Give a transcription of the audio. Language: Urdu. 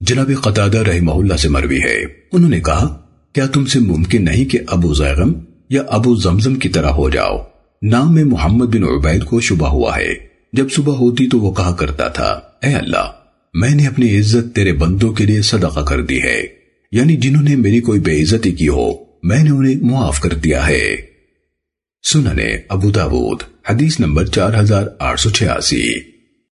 جناب قطادہ رحمہ اللہ سے مروی ہے۔ انہوں نے کہا، کیا تم سے ممکن نہیں کہ ابو زیغم یا ابو زمزم کی طرح ہو جاؤ؟ نام میں محمد بن عبید کو شبہ ہوا ہے۔ جب صبح ہوتی تو وہ کہا کرتا تھا، اے اللہ، میں نے اپنی عزت تیرے بندوں کے لیے صدقہ کر دی ہے۔ یعنی جنہوں نے میری کوئی بے عزتی کی ہو، میں نے انہیں معاف کر دیا ہے۔ سننے ابو داود، حدیث نمبر چار ہزار آٹھ سو چھیاسی۔